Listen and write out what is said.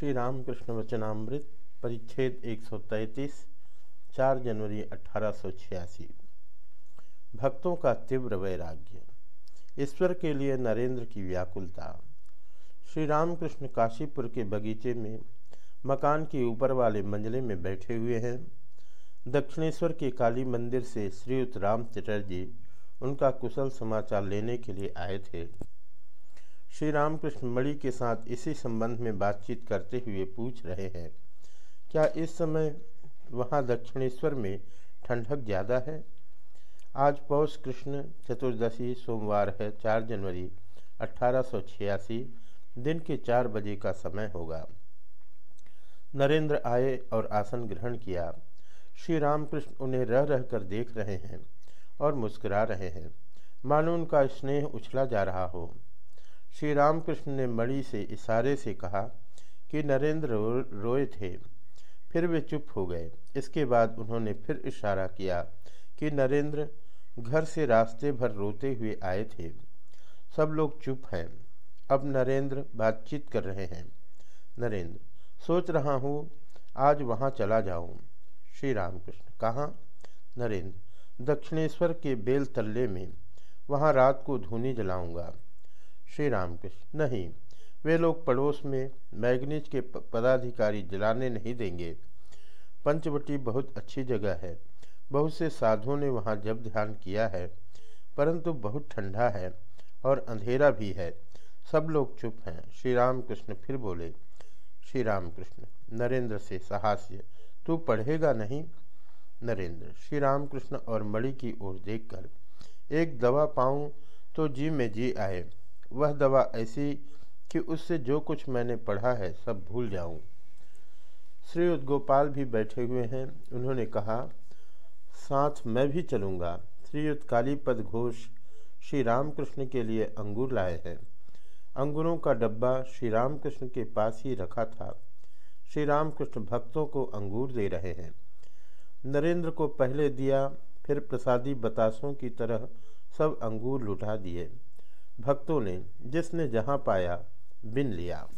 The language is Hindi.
श्री रामकृष्ण वचनामृत, परिच्छेद 133 4 जनवरी अठारह सौ छियासी। भक्तों का तीव्र वैराग्य। ईश्वर के लिए नरेंद्र की व्याकुलता। श्री रामकृष्ण काशीपुर के बगीचे में मकान के ऊपर वाले मंजिले में बैठे हुए हैं। दक्षिणेश्वर के काली मंदिर से श्रीयुत राम चटर्जी उनका कुशल समाचार लेने के लिए आए थे। श्री रामकृष्ण मणि के साथ इसी संबंध में बातचीत करते हुए पूछ रहे हैं, क्या इस समय वहाँ दक्षिणेश्वर में ठंडक ज़्यादा है? आज पौष कृष्ण चतुर्दशी सोमवार है, चार जनवरी अठारह सौ छियासी, दिन के चार बजे का समय होगा। नरेंद्र आए और आसन ग्रहण किया। श्री रामकृष्ण उन्हें रह रह कर देख रहे हैं और मुस्कुरा रहे हैं। मानो उनका स्नेह उछला जा रहा हो। श्री रामकृष्ण ने मणि से इशारे से कहा कि नरेंद्र रो, रोए थे। फिर वे चुप हो गए। इसके बाद उन्होंने फिर इशारा किया कि नरेंद्र घर से रास्ते भर रोते हुए आए थे। सब लोग चुप हैं। अब नरेंद्र बातचीत कर रहे हैं। नरेंद्र सोच रहा हूँ आज वहाँ चला जाऊँ। श्री रामकृष्ण कहाँ? नरेंद्र दक्षिणेश्वर के बेल तल्ले में। वहाँ रात को धूनी जलाऊँगा। श्री रामकृष्ण नहीं, वे लोग पड़ोस में मैगनीज के पदाधिकारी जलाने नहीं देंगे। पंचवटी बहुत अच्छी जगह है। बहुत से साधुओं ने वहाँ जब ध्यान किया है, परंतु बहुत ठंडा है और अंधेरा भी है। सब लोग चुप हैं। श्री राम कृष्ण फिर बोले श्री राम कृष्ण नरेंद्र से साहस्य, तू पढ़ेगा नहीं? नरेंद्र श्री राम कृष्ण और मणि की ओर देखकर, एक दवा पाऊँ तो जी में जी आए। वह दवा ऐसी कि उससे जो कुछ मैंने पढ़ा है सब भूल जाऊँ। श्री गोपाल भी बैठे हुए हैं। उन्होंने कहा, साथ मैं भी चलूँगा। श्रीयुत कालीपद घोष श्री रामकृष्ण के लिए अंगूर लाए हैं। अंगूरों का डब्बा श्री रामकृष्ण के पास ही रखा था। श्री रामकृष्ण भक्तों को अंगूर दे रहे हैं। नरेंद्र को पहले दिया, फिर प्रसादी बतासों की तरह सब अंगूर लुटा दिए। भक्तों ने जिसने जहाँ पाया बिन लिया।